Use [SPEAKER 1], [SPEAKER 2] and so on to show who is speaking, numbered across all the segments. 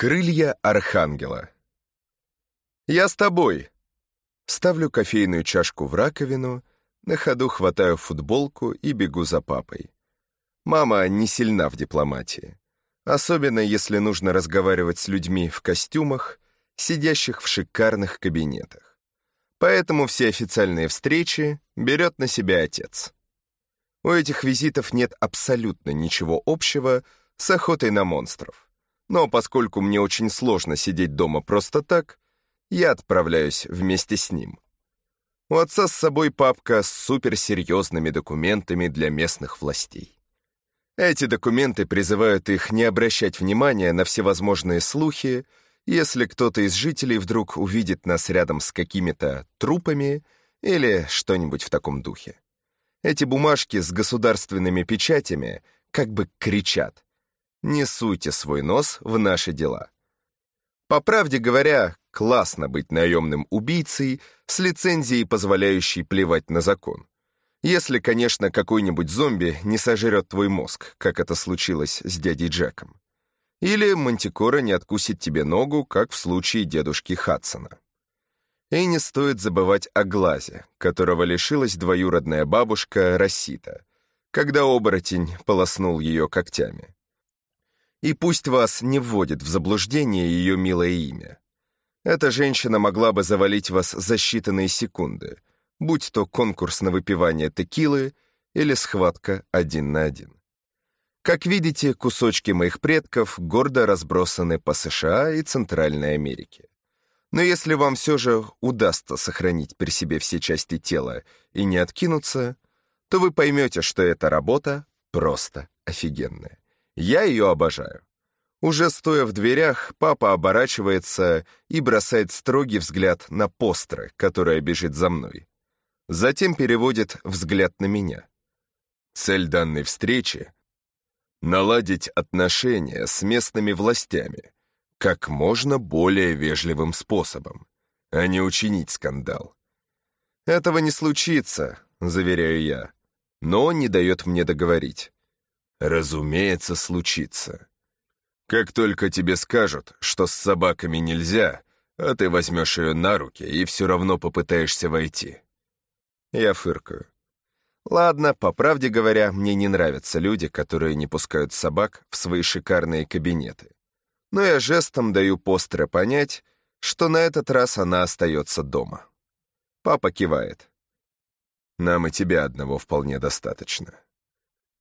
[SPEAKER 1] Крылья Архангела. Я с тобой. Ставлю кофейную чашку в раковину, на ходу хватаю футболку и бегу за папой. Мама не сильна в дипломатии, особенно если нужно разговаривать с людьми в костюмах, сидящих в шикарных кабинетах. Поэтому все официальные встречи берет на себя отец. У этих визитов нет абсолютно ничего общего с охотой на монстров. Но поскольку мне очень сложно сидеть дома просто так, я отправляюсь вместе с ним. У отца с собой папка с суперсерьезными документами для местных властей. Эти документы призывают их не обращать внимания на всевозможные слухи, если кто-то из жителей вдруг увидит нас рядом с какими-то трупами или что-нибудь в таком духе. Эти бумажки с государственными печатями как бы кричат не суйте свой нос в наши дела. По правде говоря, классно быть наемным убийцей с лицензией, позволяющей плевать на закон. Если, конечно, какой-нибудь зомби не сожрет твой мозг, как это случилось с дядей Джеком. Или мантикора не откусит тебе ногу, как в случае дедушки Хадсона. И не стоит забывать о глазе, которого лишилась двоюродная бабушка Рассита, когда оборотень полоснул ее когтями. И пусть вас не вводит в заблуждение ее милое имя. Эта женщина могла бы завалить вас за считанные секунды, будь то конкурс на выпивание текилы или схватка один на один. Как видите, кусочки моих предков гордо разбросаны по США и Центральной Америке. Но если вам все же удастся сохранить при себе все части тела и не откинуться, то вы поймете, что эта работа просто офигенная. Я ее обожаю. Уже стоя в дверях, папа оборачивается и бросает строгий взгляд на постры, которая бежит за мной. Затем переводит взгляд на меня. Цель данной встречи — наладить отношения с местными властями как можно более вежливым способом, а не учинить скандал. Этого не случится, заверяю я, но он не дает мне договорить. Разумеется, случится. Как только тебе скажут, что с собаками нельзя, а ты возьмешь ее на руки и все равно попытаешься войти. Я фыркаю. Ладно, по правде говоря, мне не нравятся люди, которые не пускают собак в свои шикарные кабинеты. Но я жестом даю Постре понять, что на этот раз она остается дома. Папа кивает. Нам и тебя одного вполне достаточно.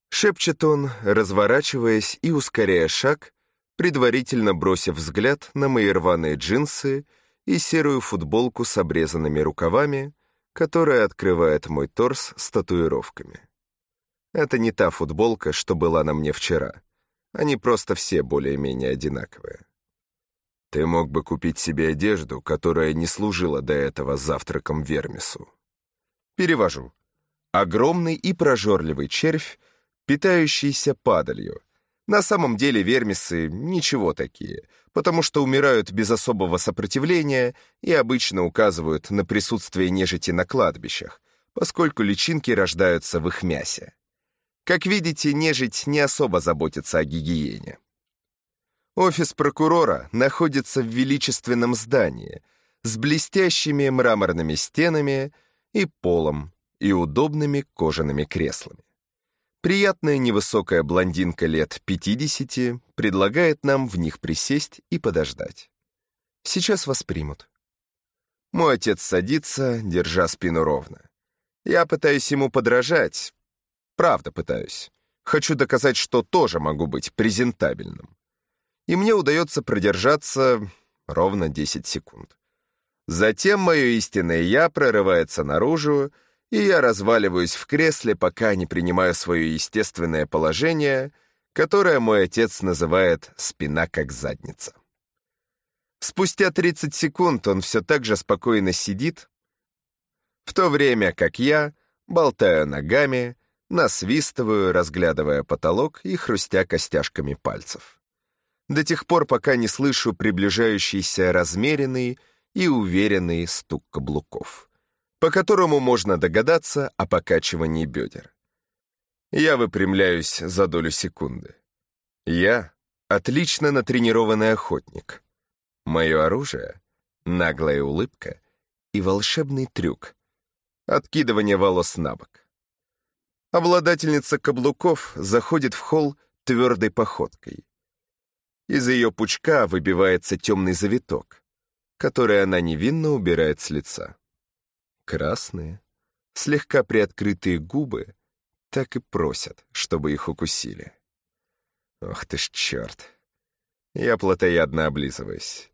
[SPEAKER 1] Шепчет он, разворачиваясь и ускоряя шаг, предварительно бросив взгляд на мои рваные джинсы и серую футболку с обрезанными рукавами, которая открывает мой торс с татуировками. Это не та футболка, что была на мне вчера. Они просто все более-менее одинаковые. Ты мог бы купить себе одежду, которая не служила до этого завтраком Вермису. Перевожу. Огромный и прожорливый червь питающиеся падалью. На самом деле вермисы ничего такие, потому что умирают без особого сопротивления и обычно указывают на присутствие нежити на кладбищах, поскольку личинки рождаются в их мясе. Как видите, нежить не особо заботится о гигиене. Офис прокурора находится в величественном здании с блестящими мраморными стенами и полом и удобными кожаными креслами. Приятная невысокая блондинка лет 50 предлагает нам в них присесть и подождать. Сейчас вас примут. Мой отец садится, держа спину ровно. Я пытаюсь ему подражать. Правда пытаюсь. Хочу доказать, что тоже могу быть презентабельным. И мне удается продержаться ровно 10 секунд. Затем мое истинное «я» прорывается наружу, и я разваливаюсь в кресле, пока не принимаю свое естественное положение, которое мой отец называет «спина как задница». Спустя 30 секунд он все так же спокойно сидит, в то время как я болтаю ногами, насвистываю, разглядывая потолок и хрустя костяшками пальцев. До тех пор, пока не слышу приближающийся размеренный и уверенный стук каблуков по которому можно догадаться о покачивании бедер. Я выпрямляюсь за долю секунды. Я отлично натренированный охотник. Мое оружие — наглая улыбка и волшебный трюк — откидывание волос на бок. Обладательница каблуков заходит в холл твердой походкой. Из ее пучка выбивается темный завиток, который она невинно убирает с лица. Красные, слегка приоткрытые губы так и просят, чтобы их укусили. Ох ты ж черт. Я плотоядно облизываюсь.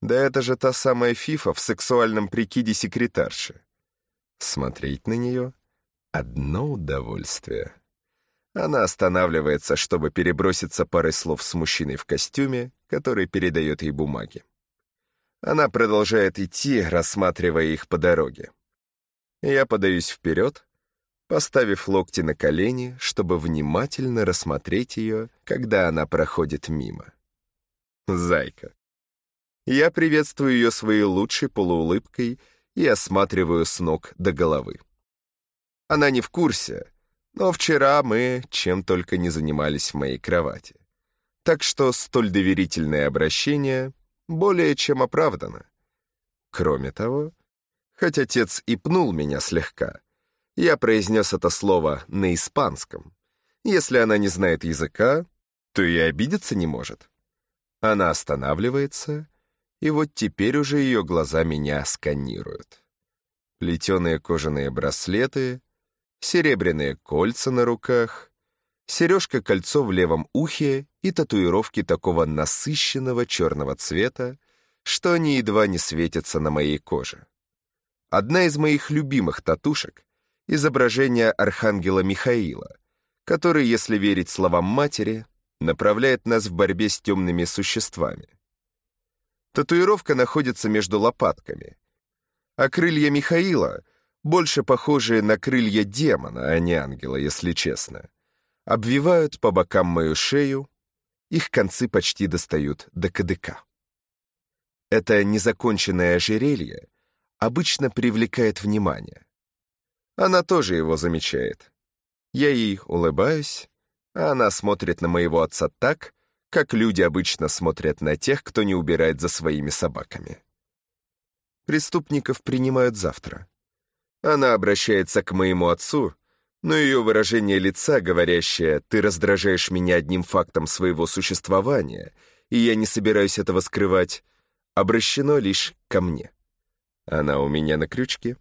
[SPEAKER 1] Да это же та самая фифа в сексуальном прикиде секретарши. Смотреть на нее — одно удовольствие. Она останавливается, чтобы переброситься парой слов с мужчиной в костюме, который передает ей бумаги. Она продолжает идти, рассматривая их по дороге. Я подаюсь вперед, поставив локти на колени, чтобы внимательно рассмотреть ее, когда она проходит мимо. Зайка. Я приветствую ее своей лучшей полуулыбкой и осматриваю с ног до головы. Она не в курсе, но вчера мы чем только не занимались в моей кровати. Так что столь доверительное обращение более чем оправдано. Кроме того, хоть отец и пнул меня слегка, я произнес это слово на испанском. Если она не знает языка, то и обидеться не может. Она останавливается, и вот теперь уже ее глаза меня сканируют. Плетеные кожаные браслеты, серебряные кольца на руках, сережка-кольцо в левом ухе и татуировки такого насыщенного черного цвета, что они едва не светятся на моей коже. Одна из моих любимых татушек — изображение архангела Михаила, который, если верить словам матери, направляет нас в борьбе с темными существами. Татуировка находится между лопатками, а крылья Михаила, больше похожие на крылья демона, а не ангела, если честно, обвивают по бокам мою шею, их концы почти достают до кадыка. Это незаконченное ожерелье обычно привлекает внимание. Она тоже его замечает. Я ей улыбаюсь, а она смотрит на моего отца так, как люди обычно смотрят на тех, кто не убирает за своими собаками. Преступников принимают завтра. Она обращается к моему отцу, но ее выражение лица, говорящее «ты раздражаешь меня одним фактом своего существования, и я не собираюсь этого скрывать», обращено лишь ко мне. Она у меня на крючке.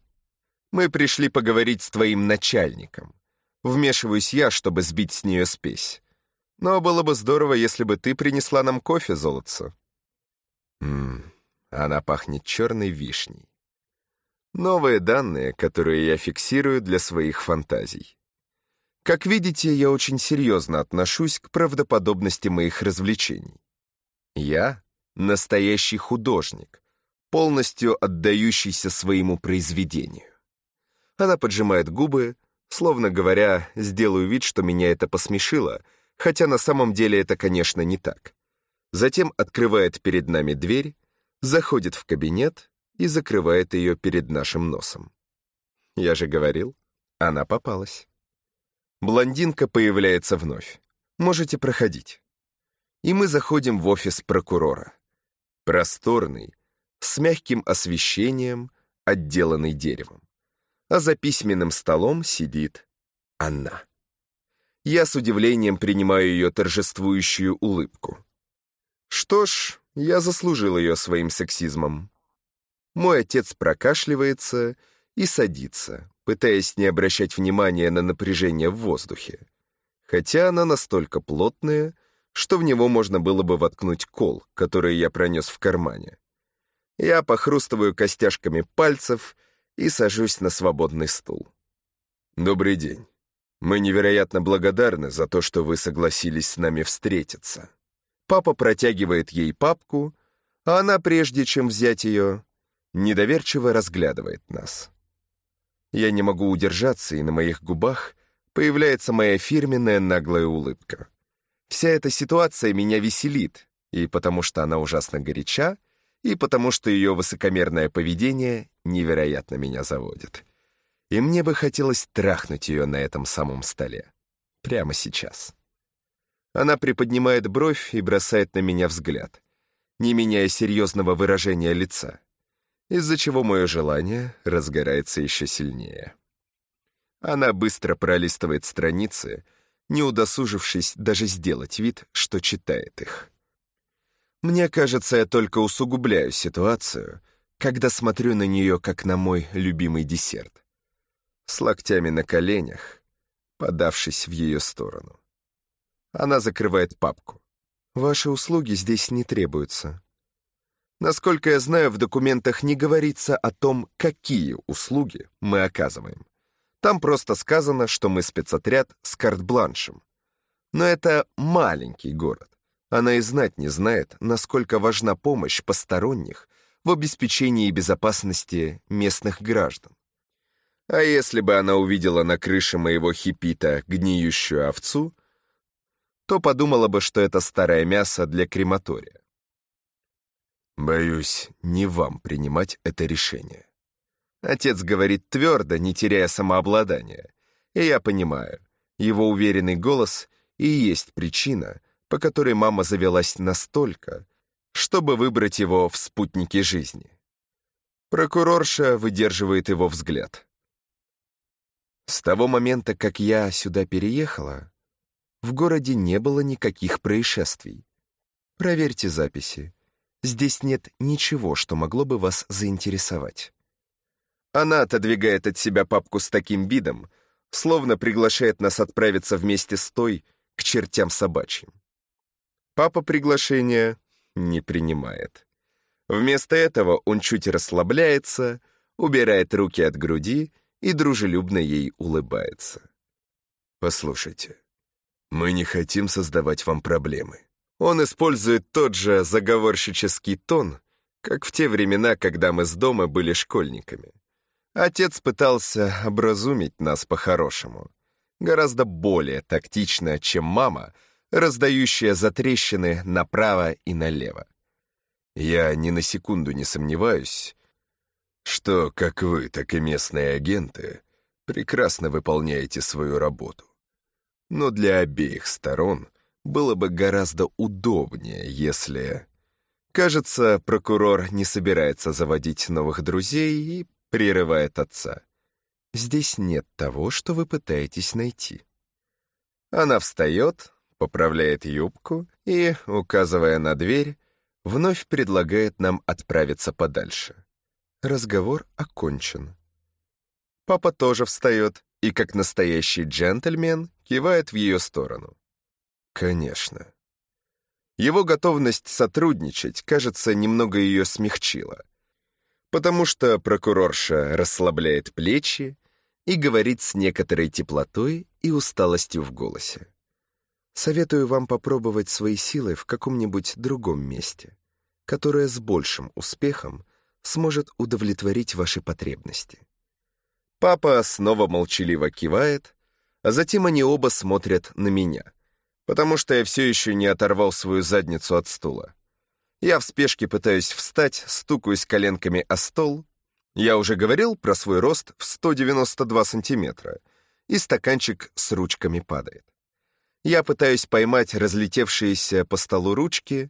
[SPEAKER 1] Мы пришли поговорить с твоим начальником. Вмешиваюсь я, чтобы сбить с нее спесь. Но было бы здорово, если бы ты принесла нам кофе, золотце. Ммм, она пахнет черной вишней. Новые данные, которые я фиксирую для своих фантазий. Как видите, я очень серьезно отношусь к правдоподобности моих развлечений. Я — настоящий художник, полностью отдающийся своему произведению. Она поджимает губы, словно говоря, сделаю вид, что меня это посмешило, хотя на самом деле это, конечно, не так. Затем открывает перед нами дверь, заходит в кабинет и закрывает ее перед нашим носом. Я же говорил, она попалась. Блондинка появляется вновь. Можете проходить. И мы заходим в офис прокурора. Просторный, с мягким освещением, отделанный деревом а за письменным столом сидит она. Я с удивлением принимаю ее торжествующую улыбку. Что ж, я заслужил ее своим сексизмом. Мой отец прокашливается и садится, пытаясь не обращать внимания на напряжение в воздухе. Хотя она настолько плотная, что в него можно было бы воткнуть кол, который я пронес в кармане. Я похрустываю костяшками пальцев и сажусь на свободный стул. «Добрый день. Мы невероятно благодарны за то, что вы согласились с нами встретиться». Папа протягивает ей папку, а она, прежде чем взять ее, недоверчиво разглядывает нас. Я не могу удержаться, и на моих губах появляется моя фирменная наглая улыбка. Вся эта ситуация меня веселит, и потому что она ужасно горяча, и потому что ее высокомерное поведение невероятно меня заводит. И мне бы хотелось трахнуть ее на этом самом столе. Прямо сейчас. Она приподнимает бровь и бросает на меня взгляд, не меняя серьезного выражения лица, из-за чего мое желание разгорается еще сильнее. Она быстро пролистывает страницы, не удосужившись даже сделать вид, что читает их. Мне кажется, я только усугубляю ситуацию, когда смотрю на нее, как на мой любимый десерт. С локтями на коленях, подавшись в ее сторону. Она закрывает папку. Ваши услуги здесь не требуются. Насколько я знаю, в документах не говорится о том, какие услуги мы оказываем. Там просто сказано, что мы спецотряд с карт-бланшем. Но это маленький город. Она и знать не знает, насколько важна помощь посторонних в обеспечении безопасности местных граждан. А если бы она увидела на крыше моего хипита гниющую овцу, то подумала бы, что это старое мясо для крематория. Боюсь, не вам принимать это решение. Отец говорит твердо, не теряя самообладания. И я понимаю, его уверенный голос и есть причина, по которой мама завелась настолько, чтобы выбрать его в спутнике жизни. Прокурорша выдерживает его взгляд. С того момента, как я сюда переехала, в городе не было никаких происшествий. Проверьте записи. Здесь нет ничего, что могло бы вас заинтересовать. Она отодвигает от себя папку с таким видом, словно приглашает нас отправиться вместе с той к чертям собачьим. Папа приглашение не принимает. Вместо этого он чуть расслабляется, убирает руки от груди и дружелюбно ей улыбается. «Послушайте, мы не хотим создавать вам проблемы». Он использует тот же заговорщический тон, как в те времена, когда мы с дома были школьниками. Отец пытался образумить нас по-хорошему. Гораздо более тактично, чем мама, раздающая затрещины направо и налево. Я ни на секунду не сомневаюсь, что как вы, так и местные агенты прекрасно выполняете свою работу. Но для обеих сторон было бы гораздо удобнее, если... Кажется, прокурор не собирается заводить новых друзей и прерывает отца. «Здесь нет того, что вы пытаетесь найти». Она встает, поправляет юбку и, указывая на дверь, вновь предлагает нам отправиться подальше. Разговор окончен. Папа тоже встает и, как настоящий джентльмен, кивает в ее сторону. Конечно. Его готовность сотрудничать, кажется, немного ее смягчила — потому что прокурорша расслабляет плечи и говорит с некоторой теплотой и усталостью в голосе. Советую вам попробовать свои силы в каком-нибудь другом месте, которое с большим успехом сможет удовлетворить ваши потребности. Папа снова молчаливо кивает, а затем они оба смотрят на меня, потому что я все еще не оторвал свою задницу от стула. Я в спешке пытаюсь встать, стукаюсь коленками о стол. Я уже говорил про свой рост в 192 сантиметра, и стаканчик с ручками падает. Я пытаюсь поймать разлетевшиеся по столу ручки,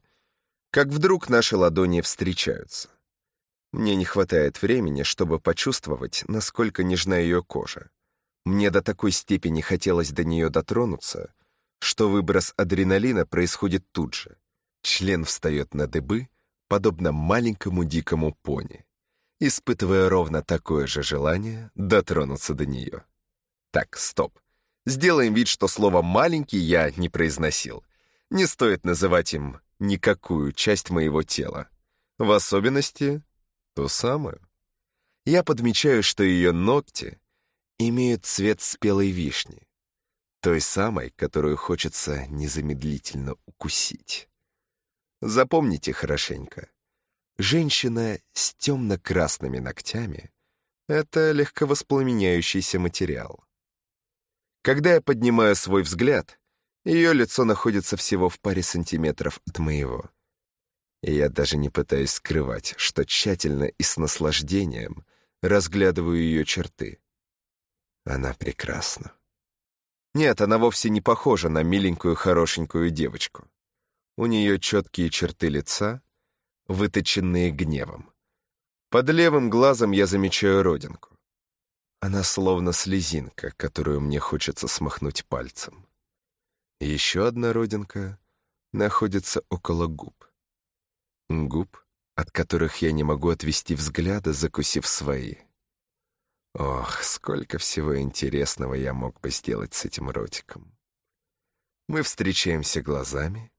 [SPEAKER 1] как вдруг наши ладони встречаются. Мне не хватает времени, чтобы почувствовать, насколько нежна ее кожа. Мне до такой степени хотелось до нее дотронуться, что выброс адреналина происходит тут же. Член встает на дыбы, подобно маленькому дикому пони, испытывая ровно такое же желание дотронуться до нее. Так, стоп. Сделаем вид, что слово «маленький» я не произносил. Не стоит называть им никакую часть моего тела. В особенности ту самую. Я подмечаю, что ее ногти имеют цвет спелой вишни, той самой, которую хочется незамедлительно укусить. Запомните хорошенько. Женщина с темно-красными ногтями — это легковоспламеняющийся материал. Когда я поднимаю свой взгляд, ее лицо находится всего в паре сантиметров от моего. И я даже не пытаюсь скрывать, что тщательно и с наслаждением разглядываю ее черты. Она прекрасна. Нет, она вовсе не похожа на миленькую хорошенькую девочку. У нее четкие черты лица, выточенные гневом. Под левым глазом я замечаю родинку. Она словно слезинка, которую мне хочется смахнуть пальцем. еще одна родинка находится около губ. Губ, от которых я не могу отвести взгляда, закусив свои. Ох, сколько всего интересного я мог бы сделать с этим ротиком. Мы встречаемся глазами,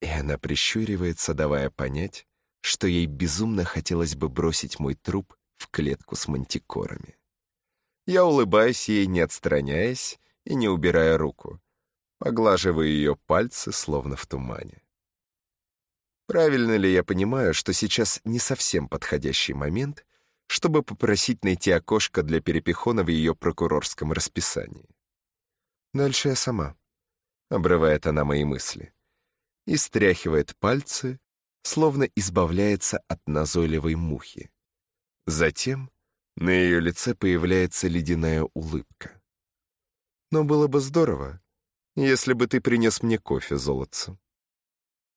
[SPEAKER 1] и она прищуривается, давая понять, что ей безумно хотелось бы бросить мой труп в клетку с мантикорами. Я улыбаюсь ей, не отстраняясь и не убирая руку, поглаживаю ее пальцы, словно в тумане. Правильно ли я понимаю, что сейчас не совсем подходящий момент, чтобы попросить найти окошко для перепихона в ее прокурорском расписании? Дальше я сама, — обрывает она мои мысли, и стряхивает пальцы, словно избавляется от назойливой мухи. Затем на ее лице появляется ледяная улыбка. Но было бы здорово, если бы ты принес мне кофе, золотце.